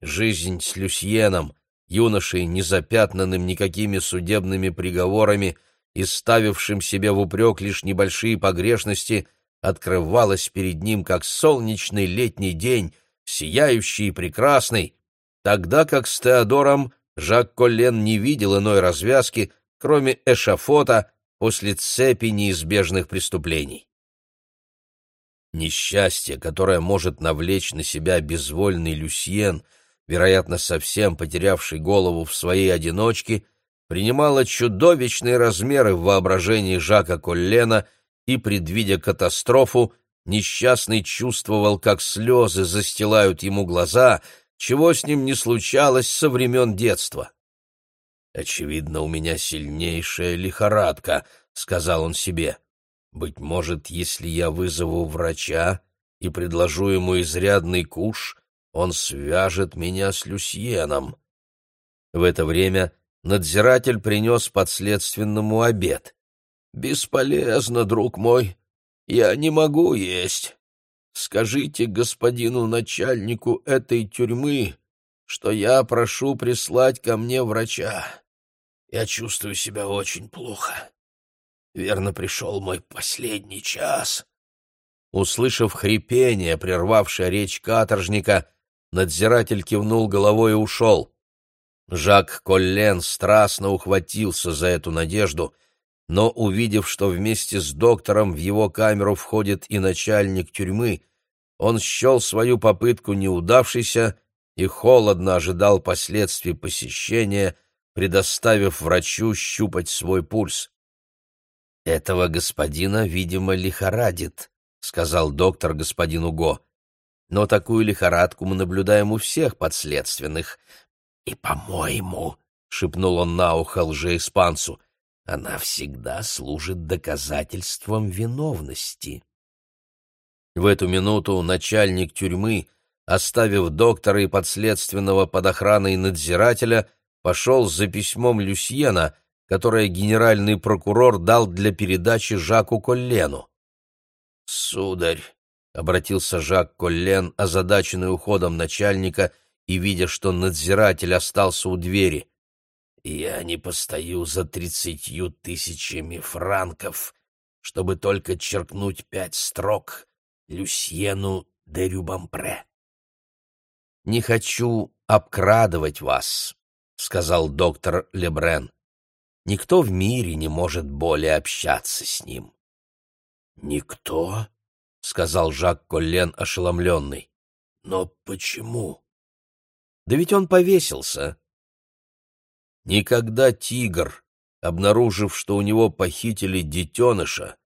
Жизнь с Люсьеном, юношей, незапятнанным никакими судебными приговорами и ставившим себе в упрек лишь небольшие погрешности, открывалась перед ним как солнечный летний день, сияющий и прекрасный, тогда как с Теодором Жак Коллен не видел иной развязки, кроме эшафота после цепи неизбежных преступлений. Несчастье, которое может навлечь на себя безвольный Люсьен, вероятно, совсем потерявший голову в своей одиночке, принимало чудовищные размеры в воображении Жака Коллена, и, предвидя катастрофу, несчастный чувствовал, как слезы застилают ему глаза, чего с ним не случалось со времен детства. «Очевидно, у меня сильнейшая лихорадка», — сказал он себе. «Быть может, если я вызову врача и предложу ему изрядный куш, он свяжет меня с Люсьеном». В это время надзиратель принес подследственному обед. «Бесполезно, друг мой, я не могу есть. Скажите господину начальнику этой тюрьмы, что я прошу прислать ко мне врача. Я чувствую себя очень плохо. Верно, пришел мой последний час». Услышав хрипение, прервавшее речь каторжника, надзиратель кивнул головой и ушел. Жак Коллен страстно ухватился за эту надежду — но, увидев, что вместе с доктором в его камеру входит и начальник тюрьмы, он счел свою попытку неудавшейся и холодно ожидал последствий посещения, предоставив врачу щупать свой пульс. «Этого господина, видимо, лихорадит», — сказал доктор господину Го. «Но такую лихорадку мы наблюдаем у всех подследственных. И, по-моему, — шепнул он на ухо лжеиспанцу, — она всегда служит доказательством виновности. В эту минуту начальник тюрьмы, оставив доктора и подследственного под охраной надзирателя, пошел за письмом Люсьена, которое генеральный прокурор дал для передачи Жаку Коллену. «Сударь», — обратился Жак Коллен, озадаченный уходом начальника и видя, что надзиратель остался у двери, я не постою за тридцатью тысячами франков, чтобы только черкнуть пять строк Люсьену де Рюбампре. «Не хочу обкрадывать вас», — сказал доктор Лебрен. «Никто в мире не может более общаться с ним». «Никто?» — сказал Жак Коллен, ошеломленный. «Но почему?» «Да ведь он повесился», Никогда тигр, обнаружив, что у него похитили детеныша,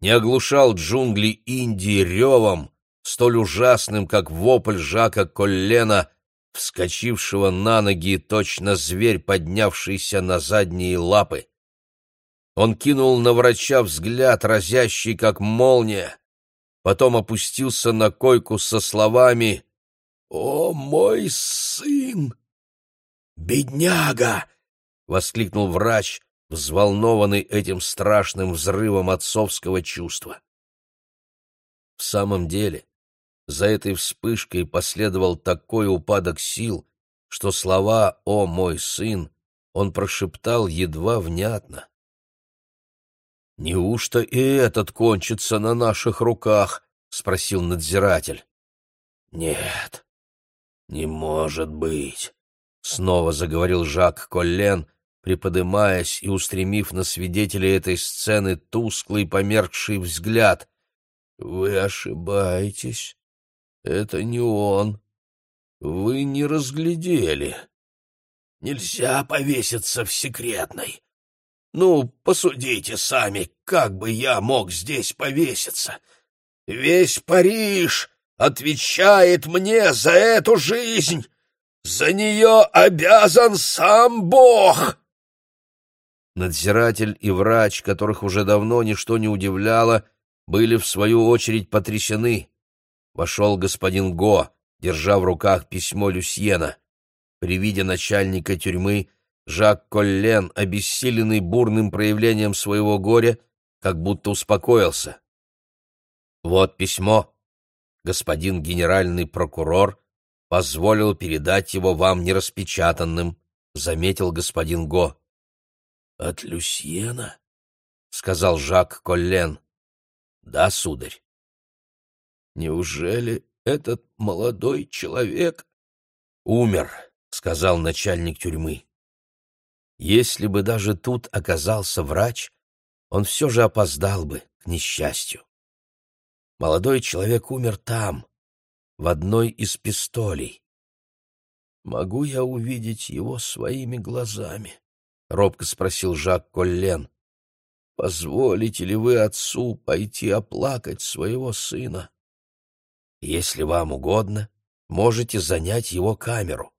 не оглушал джунгли Индии ревом, столь ужасным, как вопль Жака Коллена, вскочившего на ноги, точно зверь, поднявшийся на задние лапы. Он кинул на врача взгляд, разящий, как молния, потом опустился на койку со словами «О, мой сын! Бедняга! — воскликнул врач, взволнованный этим страшным взрывом отцовского чувства. В самом деле, за этой вспышкой последовал такой упадок сил, что слова «О мой сын» он прошептал едва внятно. «Неужто и этот кончится на наших руках?» — спросил надзиратель. «Нет, не может быть», — снова заговорил Жак Коллен, приподымаясь и устремив на свидетелей этой сцены тусклый померкший взгляд. «Вы ошибаетесь. Это не он. Вы не разглядели. Нельзя повеситься в секретной. Ну, посудите сами, как бы я мог здесь повеситься. Весь Париж отвечает мне за эту жизнь. За нее обязан сам Бог!» Надзиратель и врач, которых уже давно ничто не удивляло, были в свою очередь потрясены. Вошел господин Го, держа в руках письмо Люсьена. При виде начальника тюрьмы Жак Коллен, обессиленный бурным проявлением своего горя, как будто успокоился. «Вот письмо. Господин генеральный прокурор позволил передать его вам нераспечатанным», — заметил господин Го. От Люсьена? сказал Жак Коллен. Да, сударь. Неужели этот молодой человек умер? сказал начальник тюрьмы. Если бы даже тут оказался врач, он все же опоздал бы к несчастью. Молодой человек умер там, в одной из пистолей. Могу я увидеть его своими глазами? робко спросил Жак Коллен. Позволите ли вы отцу пойти оплакать своего сына? Если вам угодно, можете занять его камеру.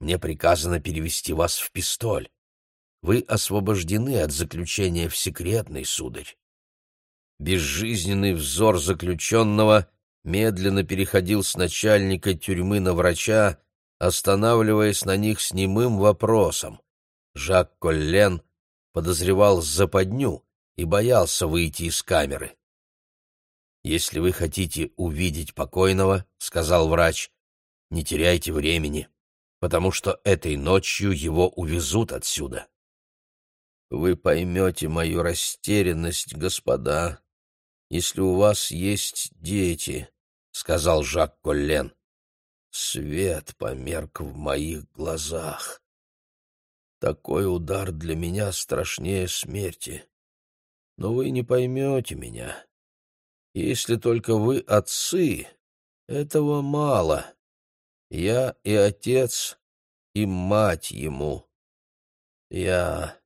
Мне приказано перевести вас в пистоль. Вы освобождены от заключения в секретный, сударь. Безжизненный взор заключенного медленно переходил с начальника тюрьмы на врача, останавливаясь на них с немым вопросом. Жак Коллен подозревал западню и боялся выйти из камеры. «Если вы хотите увидеть покойного, — сказал врач, — не теряйте времени, потому что этой ночью его увезут отсюда». «Вы поймете мою растерянность, господа, если у вас есть дети», — сказал Жак Коллен. Свет померк в моих глазах. Такой удар для меня страшнее смерти. Но вы не поймете меня. Если только вы отцы, этого мало. Я и отец, и мать ему. Я...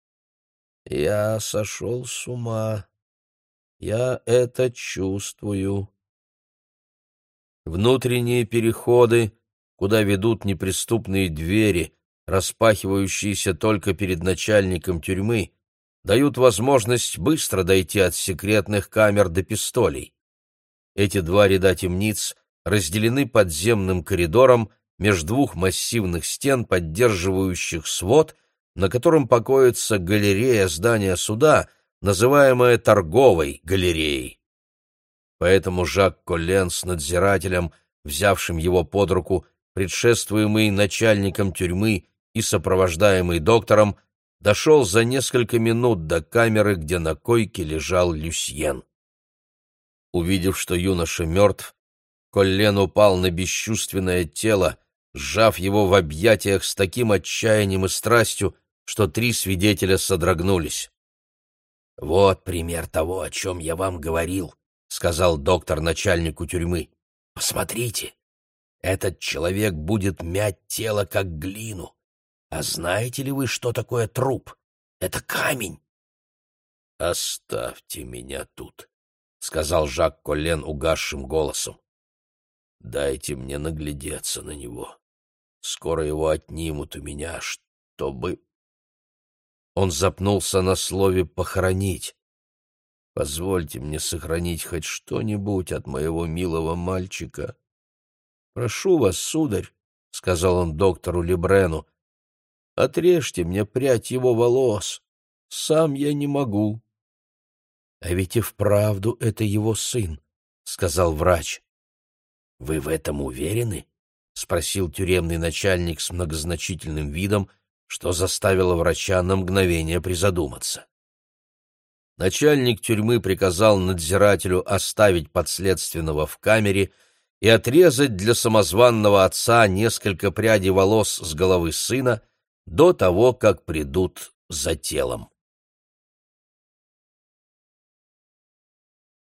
я сошел с ума. Я это чувствую. Внутренние переходы, куда ведут неприступные двери, распахивающиеся только перед начальником тюрьмы, дают возможность быстро дойти от секретных камер до пистолей. Эти два ряда темниц разделены подземным коридором между двух массивных стен, поддерживающих свод, на котором покоится галерея здания суда, называемая торговой галереей. Поэтому Жак Коллен с надзирателем, взявшим его под руку, предшествуемый начальником тюрьмы и сопровождаемый доктором, дошел за несколько минут до камеры, где на койке лежал Люсьен. Увидев, что юноша мертв, Коллен упал на бесчувственное тело, сжав его в объятиях с таким отчаянием и страстью, что три свидетеля содрогнулись. «Вот пример того, о чем я вам говорил», сказал доктор начальнику тюрьмы. Посмотрите, этот человек будет мять тело как глину. А знаете ли вы, что такое труп? Это камень. Оставьте меня тут, сказал Жак Коллен угасшим голосом. Дайте мне наглядеться на него. Скоро его отнимут у меня, чтобы... Он запнулся на слове «похоронить». Позвольте мне сохранить хоть что-нибудь от моего милого мальчика. — Прошу вас, сударь, — сказал он доктору Лебрену, — отрежьте мне прядь его волос. Сам я не могу. — А ведь и вправду это его сын, — сказал врач. — Вы в этом уверены? — спросил тюремный начальник с многозначительным видом, что заставило врача на мгновение призадуматься. Начальник тюрьмы приказал надзирателю оставить подследственного в камере и отрезать для самозванного отца несколько прядей волос с головы сына до того, как придут за телом.